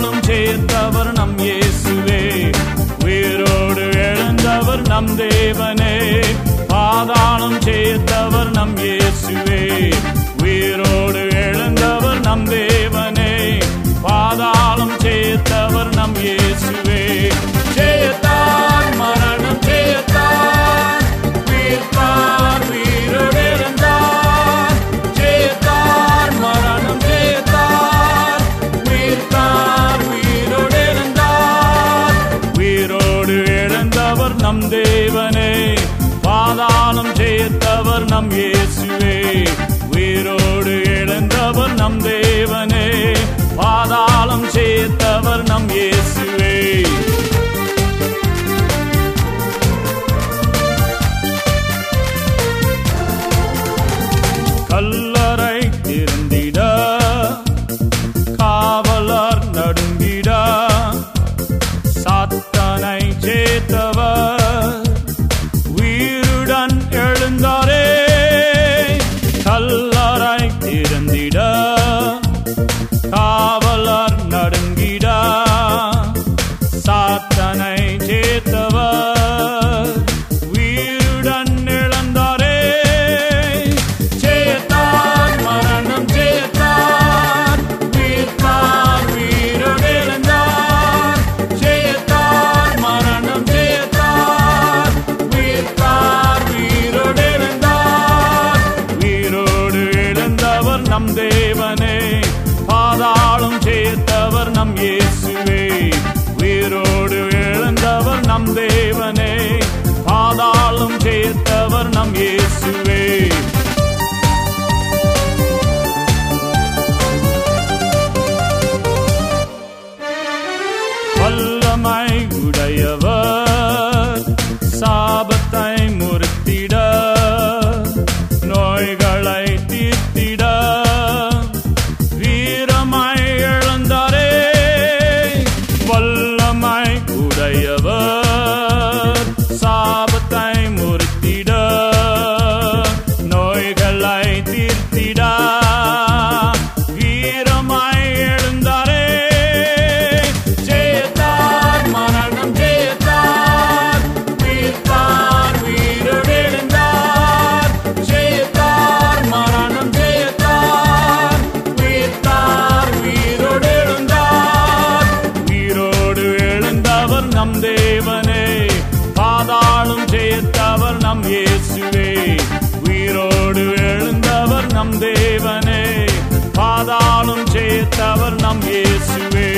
ஞானம் ஜெயித்தவர் நம் இயேசுவே. உயிரோடு எழுந்தவர் நம் தேவனே. பாதாளம் ஜெயித்தவர் நம் இயேசுவே. நாம் இயேசுவே உயிரோடு இழந்தவர் நம் தேவனே. நம் தேவனே பாதாளம் சேர்த்தவர் நம் ஏ Yava நம் தேவனே பாதாளும் ஜெயத்தவர் நம் இயேசுவே. உயிரோடு எழுந்தவர் நம் தேவனே பாதாளும் ஜெயத்தவர் நம் இயேசுவே.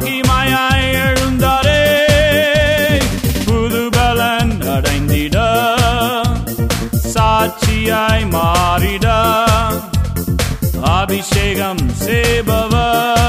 ஆகி மாயாய் எழுந்தாரே. புது பலன் அடைந்திட. சாட்சியாய் மாறிட. அபிஷேகம் சேபவர்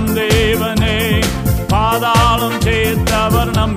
நம் தேவனே பாதாளம் சேர்த்தவர் நம்